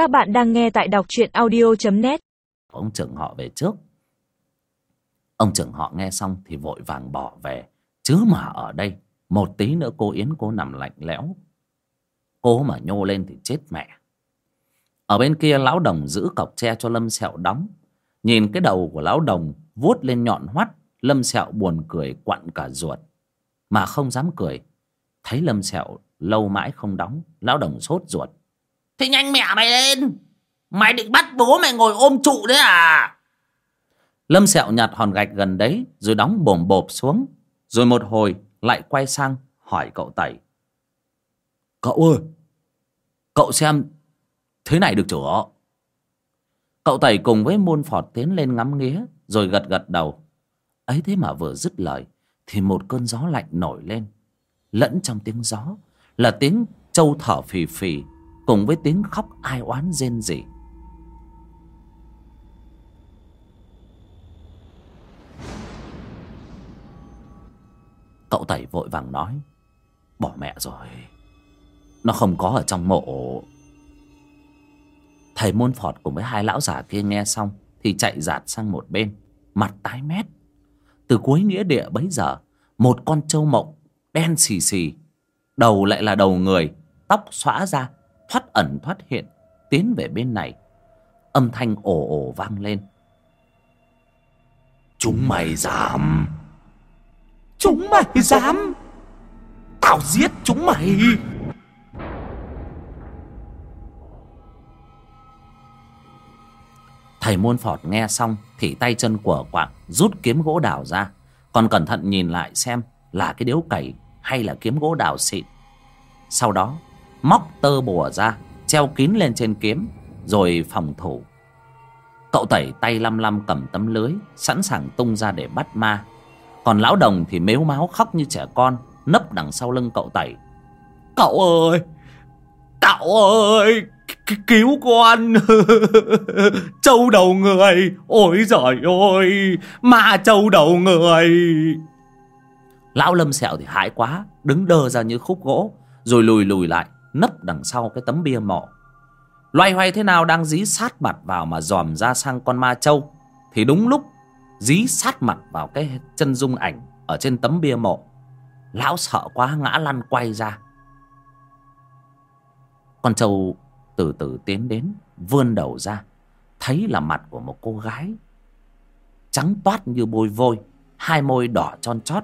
Các bạn đang nghe tại đọc truyện audio.net Ông trưởng họ về trước. Ông trưởng họ nghe xong thì vội vàng bỏ về. Chứ mà ở đây, Một tí nữa cô Yến cô nằm lạnh lẽo. Cô mà nhô lên thì chết mẹ. Ở bên kia, lão đồng giữ cọc tre cho Lâm Sẹo đóng. Nhìn cái đầu của lão đồng vuốt lên nhọn hoắt, Lâm Sẹo buồn cười quặn cả ruột. Mà không dám cười. Thấy Lâm Sẹo lâu mãi không đóng, Lão đồng sốt ruột. Thì nhanh mẹ mày lên. Mày định bắt bố mày ngồi ôm trụ đấy à? Lâm Sẹo nhặt hòn gạch gần đấy, Rồi đóng bồm bộp xuống, Rồi một hồi lại quay sang hỏi cậu Tẩy. Cậu ơi, Cậu xem Thế này được chưa Cậu Tẩy cùng với môn phọt tiến lên ngắm nghía, Rồi gật gật đầu. Ấy thế mà vừa dứt lời, Thì một cơn gió lạnh nổi lên. Lẫn trong tiếng gió Là tiếng trâu thở phì phì. Cùng với tiếng khóc ai oán rên rỉ. Cậu Tẩy vội vàng nói, Bỏ mẹ rồi, Nó không có ở trong mộ. Thầy môn phọt cùng với hai lão giả kia nghe xong Thì chạy giạt sang một bên, Mặt tái mét. Từ cuối nghĩa địa bấy giờ, Một con trâu mộng đen xì xì, Đầu lại là đầu người, Tóc xõa ra Thoát ẩn thoát hiện Tiến về bên này. Âm thanh ồ ồ vang lên. Chúng mày dám. Chúng mày dám. Tao giết chúng mày. Thầy môn phọt nghe xong Thì tay chân của quạng Rút kiếm gỗ đào ra. Còn cẩn thận nhìn lại xem Là cái điếu cày hay là kiếm gỗ đào xịn. Sau đó Móc tơ bùa ra Treo kín lên trên kiếm Rồi phòng thủ. Cậu tẩy tay lăm lăm cầm tấm lưới Sẵn sàng tung ra để bắt ma. Còn lão đồng thì mếu máu khóc như trẻ con Nấp đằng sau lưng cậu tẩy. Cậu ơi! Cậu ơi! Cứu con! Châu đầu người! Ôi giời ơi! Ma châu đầu người! Lão lâm sẹo thì hại quá Đứng đơ ra như khúc gỗ Rồi lùi lùi lại Nấp đằng sau cái tấm bia mộ. Loay hoay thế nào đang dí sát mặt vào Mà dòm ra sang con ma châu Thì đúng lúc dí sát mặt vào cái chân dung ảnh Ở trên tấm bia mộ. Lão sợ quá, ngã lăn quay ra. Con trâu từ từ tiến đến, Vươn đầu ra, Thấy là mặt của một cô gái. Trắng toát như bôi vôi, Hai môi đỏ chon chót,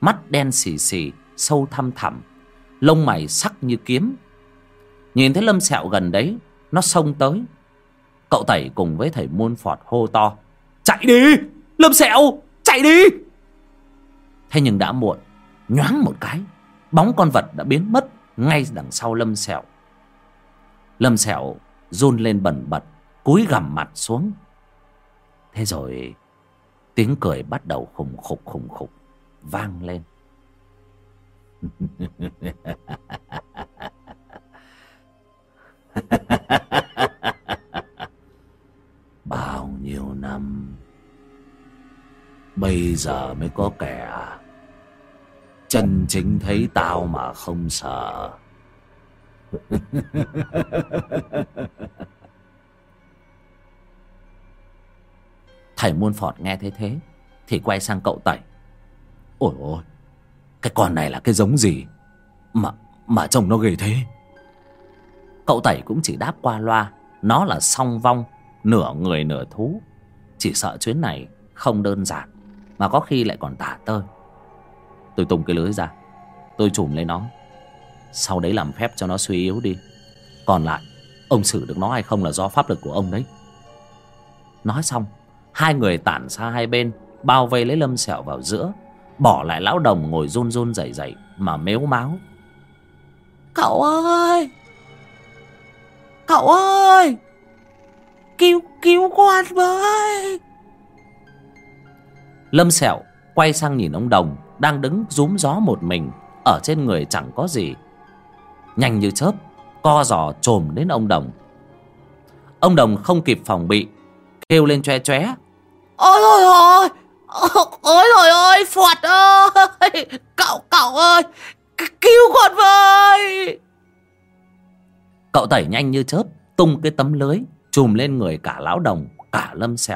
Mắt đen xì xì, Sâu thăm thẳm, Lông mày sắc như kiếm. Nhìn thấy lâm sẹo gần đấy, Nó xông tới. Cậu tẩy cùng với thầy muôn phọt hô to, Chạy đi, Lâm sẹo, Chạy đi! Thế nhưng đã muộn, Nhoáng một cái, Bóng con vật đã biến mất Ngay đằng sau lâm sẹo. Lâm sẹo run lên bần bật, Cúi gằm mặt xuống. Thế rồi, Tiếng cười bắt đầu khùng khục khùng khục, Vang lên. Bây giờ mới có kẻ. Chân chính thấy tao mà không sợ. Thầy muôn phọt nghe thấy thế, Thì quay sang cậu tẩy. Ôi ôi, Cái con này là cái giống gì Mà mà trông nó ghê thế? Cậu tẩy cũng chỉ đáp qua loa, Nó là song vong, Nửa người nửa thú. Chỉ sợ chuyến này không đơn giản. Mà có khi lại còn tả tơi. Tôi tung cái lưới ra. Tôi chùm lấy nó. Sau đấy làm phép cho nó suy yếu đi. Còn lại, Ông xử được nó hay không là do pháp lực của ông đấy. Nói xong, Hai người tản xa hai bên, Bao vây lấy lâm sẹo vào giữa, Bỏ lại lão đồng ngồi run run rẩy rẩy Mà mếu máu. Cậu ơi! Cậu ơi! Cứu cứu con với! Lâm sẹo quay sang nhìn ông đồng Đang đứng rúm gió một mình Ở trên người chẳng có gì. Nhanh như chớp Co giò trồm đến ông đồng. Ông đồng không kịp phòng bị Kêu lên choe choé. Ôi ôi ôi Ôi ôi ôi Phật ơi! Cậu cậu ơi! Cứu con với! Cậu tẩy nhanh như chớp tung cái tấm lưới chùm lên người cả lão đồng cả lâm sẹo